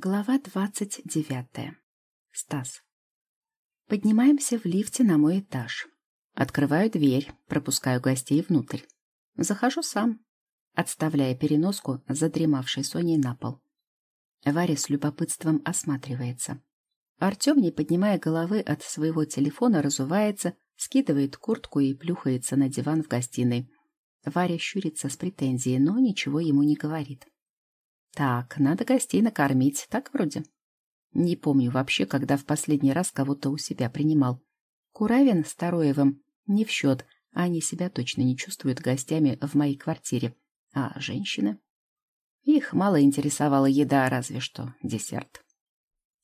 Глава двадцать девятая. Стас. Поднимаемся в лифте на мой этаж. Открываю дверь, пропускаю гостей внутрь. Захожу сам, отставляя переноску задремавшей Соней на пол. Варя с любопытством осматривается. Артем, не поднимая головы от своего телефона, разувается, скидывает куртку и плюхается на диван в гостиной. Варя щурится с претензией, но ничего ему не говорит. Так, надо гостей накормить, так вроде. Не помню вообще, когда в последний раз кого-то у себя принимал. Куравин с Тароевым не в счет, они себя точно не чувствуют гостями в моей квартире. А женщины? Их мало интересовала еда, разве что десерт.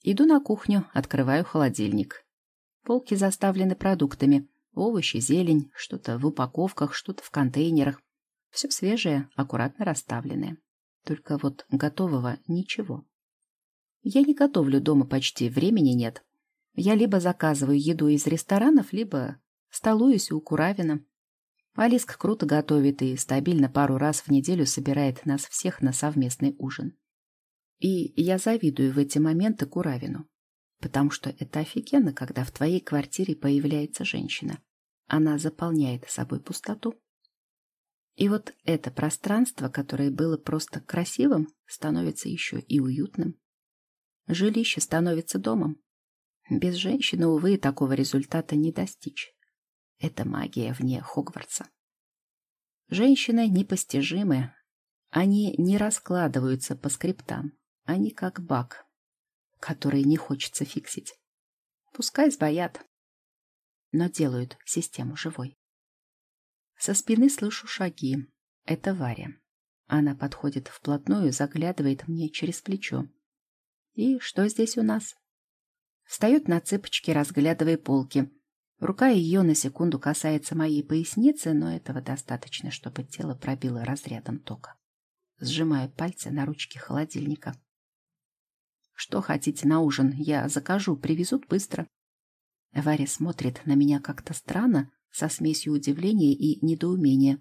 Иду на кухню, открываю холодильник. Полки заставлены продуктами. Овощи, зелень, что-то в упаковках, что-то в контейнерах. Все свежее, аккуратно расставленное. Только вот готового ничего. Я не готовлю дома почти, времени нет. Я либо заказываю еду из ресторанов, либо столуюсь у Куравина. Алиска круто готовит и стабильно пару раз в неделю собирает нас всех на совместный ужин. И я завидую в эти моменты Куравину, потому что это офигенно, когда в твоей квартире появляется женщина. Она заполняет собой пустоту. И вот это пространство, которое было просто красивым, становится еще и уютным. Жилище становится домом. Без женщины, увы, такого результата не достичь. Это магия вне Хогвартса. Женщины непостижимы. Они не раскладываются по скриптам. Они как баг, который не хочется фиксить. Пускай сбоят, но делают систему живой. Со спины слышу шаги. Это Варя. Она подходит вплотную, заглядывает мне через плечо. И что здесь у нас? Встает на цыпочки, разглядывая полки. Рука ее на секунду касается моей поясницы, но этого достаточно, чтобы тело пробило разрядом тока. Сжимаю пальцы на ручке холодильника. «Что хотите на ужин? Я закажу, привезут быстро». Варя смотрит на меня как-то странно, со смесью удивления и недоумения.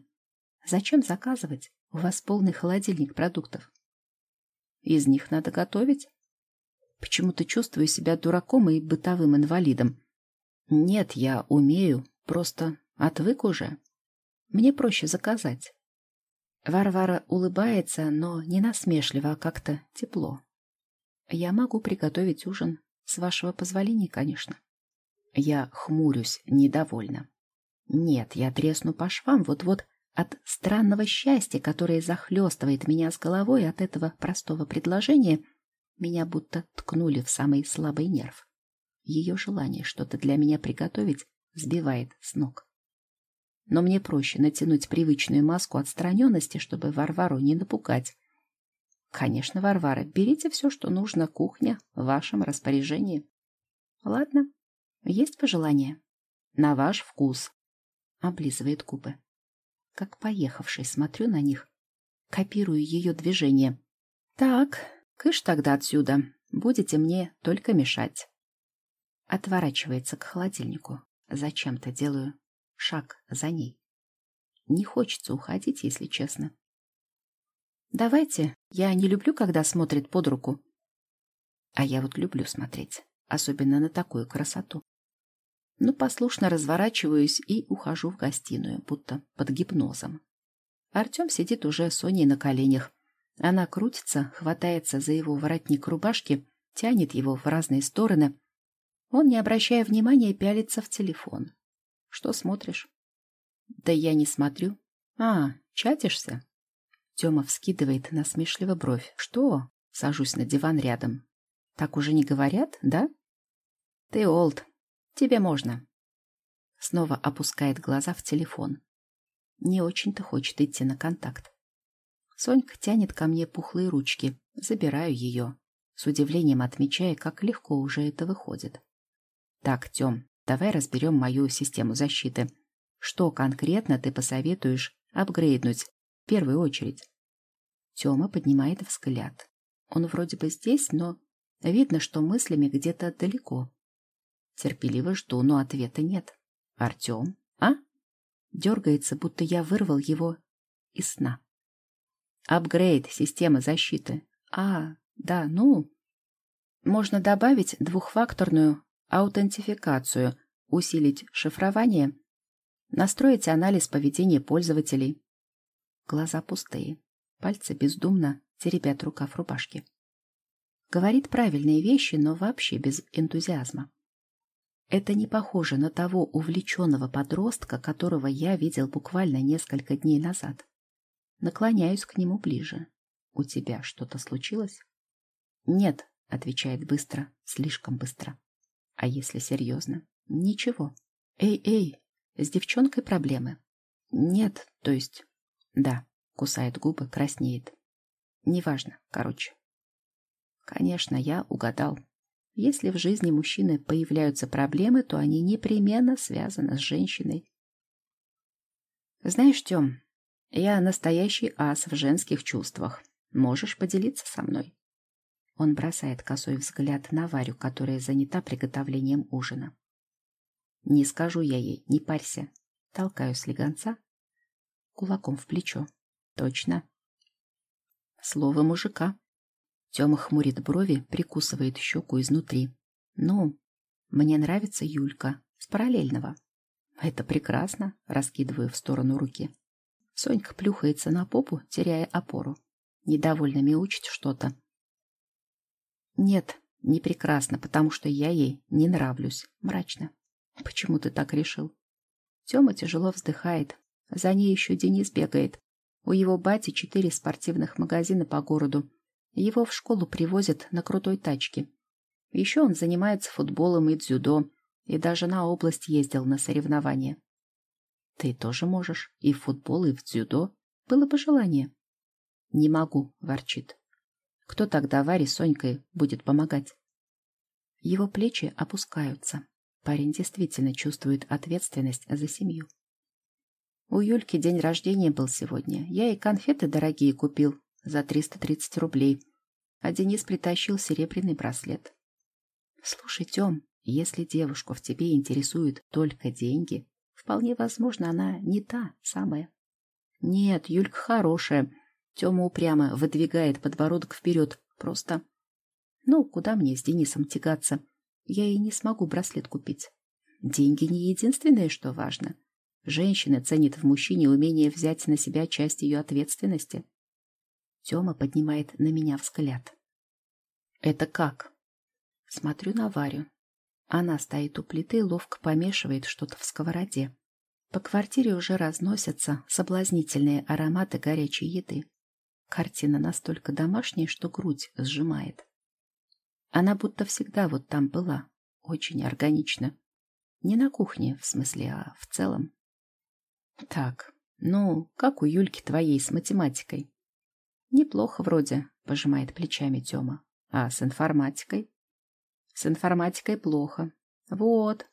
«Зачем заказывать? У вас полный холодильник продуктов». «Из них надо готовить?» Почему-то чувствую себя дураком и бытовым инвалидом. Нет, я умею, просто отвык уже. Мне проще заказать. Варвара улыбается, но не насмешливо, а как-то тепло. Я могу приготовить ужин, с вашего позволения, конечно. Я хмурюсь недовольно. Нет, я тресну по швам вот-вот от странного счастья, которое захлестывает меня с головой от этого простого предложения, меня будто ткнули в самый слабый нерв. Ее желание что-то для меня приготовить сбивает с ног. Но мне проще натянуть привычную маску отстраненности, чтобы Варвару не напугать. Конечно, Варвара, берите все, что нужно, кухня в вашем распоряжении. Ладно, есть пожелания? На ваш вкус облизывает губы. Как поехавший смотрю на них, копирую ее движение. Так, кыш тогда отсюда, будете мне только мешать. Отворачивается к холодильнику. Зачем-то делаю шаг за ней. Не хочется уходить, если честно. Давайте, я не люблю, когда смотрит под руку. А я вот люблю смотреть, особенно на такую красоту но послушно разворачиваюсь и ухожу в гостиную, будто под гипнозом. Артем сидит уже с Соней на коленях. Она крутится, хватается за его воротник рубашки, тянет его в разные стороны. Он, не обращая внимания, пялится в телефон. «Что смотришь?» «Да я не смотрю». «А, чатишься?» Тёма вскидывает насмешливо бровь. «Что?» Сажусь на диван рядом. «Так уже не говорят, да?» «Ты олд, Тебе можно. Снова опускает глаза в телефон. Не очень-то хочет идти на контакт. Сонька тянет ко мне пухлые ручки. Забираю ее, с удивлением отмечая, как легко уже это выходит. Так, Тем, давай разберем мою систему защиты. Что конкретно ты посоветуешь апгрейднуть в первую очередь? Тёма поднимает взгляд. Он вроде бы здесь, но видно, что мыслями где-то далеко. Терпеливо жду, но ответа нет. Артем, а? Дергается, будто я вырвал его из сна. Апгрейд системы защиты. А, да, ну, Можно добавить двухфакторную аутентификацию, усилить шифрование, настроить анализ поведения пользователей. Глаза пустые, пальцы бездумно теребят рукав рубашки. Говорит правильные вещи, но вообще без энтузиазма. Это не похоже на того увлеченного подростка, которого я видел буквально несколько дней назад. Наклоняюсь к нему ближе. «У тебя что-то случилось?» «Нет», — отвечает быстро, слишком быстро. «А если серьезно?» «Ничего. Эй, эй, с девчонкой проблемы?» «Нет, то есть...» «Да», — кусает губы, краснеет. «Неважно, короче». Конечно, я угадал. Если в жизни мужчины появляются проблемы, то они непременно связаны с женщиной. Знаешь, Тём, я настоящий ас в женских чувствах. Можешь поделиться со мной? Он бросает косой взгляд на Варю, которая занята приготовлением ужина. Не скажу я ей, не парься. Толкаю слегонца кулаком в плечо. Точно. Слово мужика. Тёма хмурит брови, прикусывает щеку изнутри. «Ну, мне нравится Юлька. С параллельного». «Это прекрасно», — раскидываю в сторону руки. Сонька плюхается на попу, теряя опору. Недовольно мяучит что-то. «Нет, не прекрасно, потому что я ей не нравлюсь. Мрачно. Почему ты так решил?» Тёма тяжело вздыхает. За ней еще Денис бегает. У его бати четыре спортивных магазина по городу, его в школу привозят на крутой тачке. Еще он занимается футболом и дзюдо, и даже на область ездил на соревнования. Ты тоже можешь и в футбол, и в дзюдо. Было бы желание. Не могу, ворчит. Кто тогда Варе с Сонькой будет помогать? Его плечи опускаются. Парень действительно чувствует ответственность за семью. У Юльки день рождения был сегодня. Я ей конфеты дорогие купил, за 330 рублей, а Денис притащил серебряный браслет. Слушай, Тём, если девушку в тебе интересуют только деньги, вполне возможно, она не та самая. Нет, Юлька хорошая. Тёма упрямо выдвигает подбородок вперед. Просто... Ну, куда мне с Денисом тягаться? Я и не смогу браслет купить. Деньги не единственное, что важно. Женщина ценит в мужчине умение взять на себя часть ее ответственности. Тёма поднимает на меня взгляд. «Это как?» Смотрю на Варю. Она стоит у плиты ловко помешивает что-то в сковороде. По квартире уже разносятся соблазнительные ароматы горячей еды. Картина настолько домашняя, что грудь сжимает. Она будто всегда вот там была. Очень органично. Не на кухне, в смысле, а в целом. Так, ну, как у Юльки твоей с математикой? Неплохо вроде, пожимает плечами Тёма. А с информатикой? С информатикой плохо. Вот,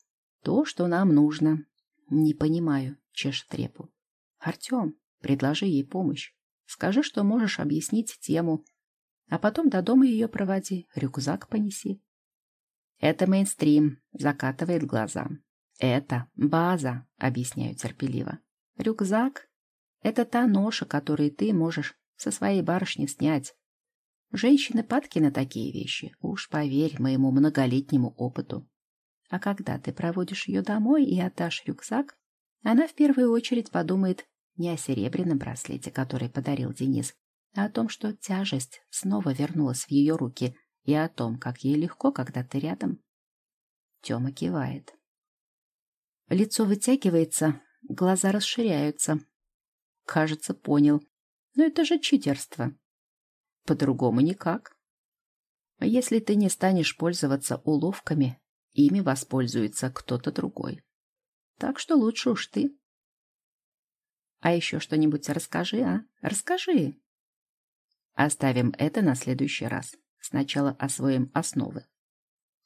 то, что нам нужно. Не понимаю, чешет репу. Артём, предложи ей помощь. Скажи, что можешь объяснить тему, а потом до дома ее проводи, рюкзак понеси. Это мейнстрим, закатывает глаза. Это база, объясняю терпеливо. Рюкзак — это та ноша, которую ты можешь со своей барышни снять. Женщины падки на такие вещи, уж поверь моему многолетнему опыту. А когда ты проводишь ее домой и отдашь рюкзак, она в первую очередь подумает не о серебряном браслете, который подарил Денис, а о том, что тяжесть снова вернулась в ее руки, и о том, как ей легко, когда ты рядом. Тёма кивает. Лицо вытягивается, глаза расширяются. Кажется, понял. Но это же читерство. По-другому никак. Если ты не станешь пользоваться уловками, ими воспользуется кто-то другой. Так что лучше уж ты. А еще что-нибудь расскажи, а? Расскажи. Оставим это на следующий раз. Сначала освоим основы.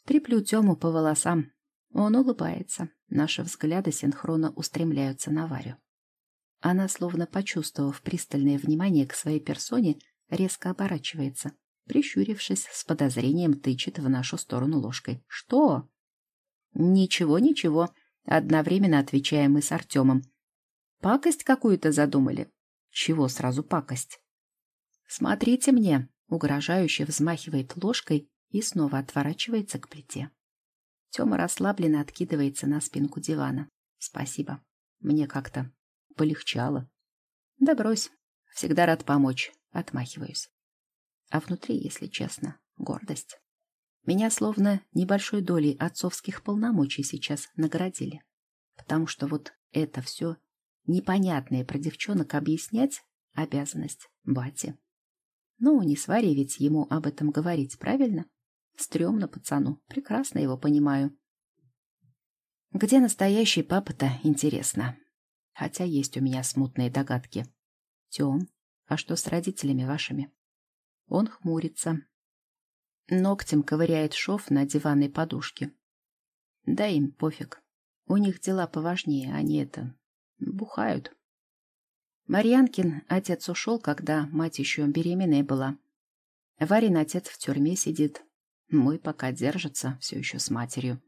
Треплю Тему по волосам. Он улыбается. Наши взгляды синхронно устремляются на Варю. Она, словно почувствовав пристальное внимание к своей персоне, резко оборачивается. Прищурившись, с подозрением тычет в нашу сторону ложкой. «Что?» «Ничего, ничего», — одновременно отвечаем мы с Артемом. «Пакость какую-то задумали?» «Чего сразу пакость?» «Смотрите мне», — угрожающе взмахивает ложкой и снова отворачивается к плите. Тёма расслабленно откидывается на спинку дивана. Спасибо. Мне как-то полегчало. Да брось. Всегда рад помочь. Отмахиваюсь. А внутри, если честно, гордость. Меня словно небольшой долей отцовских полномочий сейчас наградили. Потому что вот это все непонятное про девчонок объяснять — обязанность бати. Ну, не свари ведь ему об этом говорить, правильно? Стремно пацану, прекрасно его понимаю. Где настоящий папа-то, интересно. Хотя есть у меня смутные догадки. Тем, а что с родителями вашими? Он хмурится. Ногтем ковыряет шов на диванной подушке. Да им пофиг. У них дела поважнее, они это... бухают. Марьянкин отец ушел, когда мать еще беременная была. Варин отец в тюрьме сидит. Мой пока держится, все еще с матерью.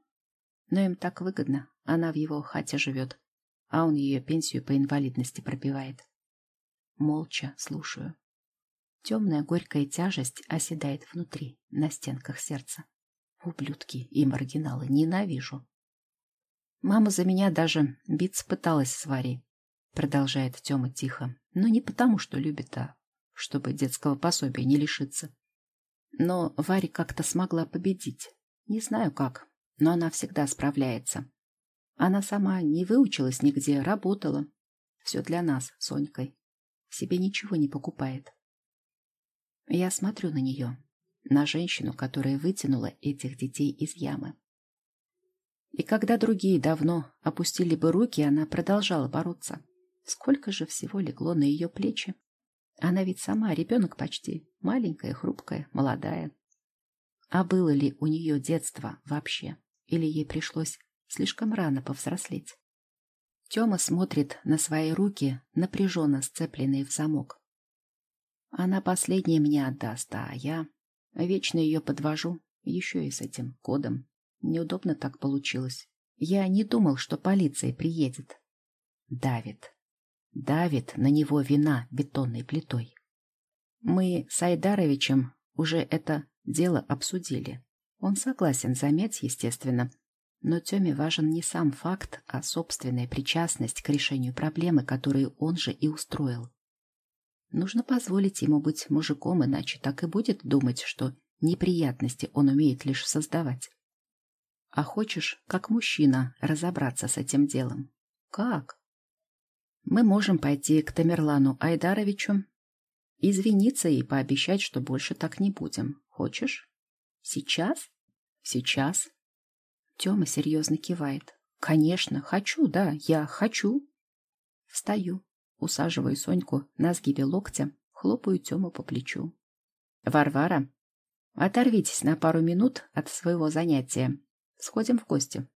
Но им так выгодно. Она в его хате живет, а он ее пенсию по инвалидности пробивает. Молча слушаю. Темная горькая тяжесть оседает внутри, на стенках сердца. Ублюдки и маргиналы ненавижу. Мама за меня даже биться пыталась с Варей, продолжает Тёма тихо. Но не потому, что любит, а чтобы детского пособия не лишиться. Но Варя как-то смогла победить. Не знаю как, но она всегда справляется. Она сама не выучилась нигде, работала. Все для нас, Сонькой. Себе ничего не покупает. Я смотрю на нее, на женщину, которая вытянула этих детей из ямы. И когда другие давно опустили бы руки, она продолжала бороться. Сколько же всего легло на ее плечи. Она ведь сама ребенок почти, маленькая, хрупкая, молодая. А было ли у нее детство вообще? Или ей пришлось слишком рано повзрослеть? Тёма смотрит на свои руки, напряженно сцепленные в замок. Она последняя мне отдаст, а я вечно ее подвожу, еще и с этим кодом. Неудобно так получилось. Я не думал, что полиция приедет. Давит. Давит на него вина бетонной плитой. Мы с Айдаровичем уже это дело обсудили. Он согласен замять, естественно, но Тёме важен не сам факт, а собственная причастность к решению проблемы, которую он же и устроил. Нужно позволить ему быть мужиком, иначе так и будет думать, что неприятности он умеет лишь создавать. А хочешь, как мужчина, разобраться с этим делом? Как? Мы можем пойти к Тамерлану Айдаровичу, извиниться и пообещать, что больше так не будем. Хочешь? Сейчас? Сейчас. Тёма серьезно кивает. Конечно, хочу, да, я хочу. Встаю, усаживаю Соньку на сгибе локтя, хлопаю Тёму по плечу. Варвара, оторвитесь на пару минут от своего занятия. Сходим в гости.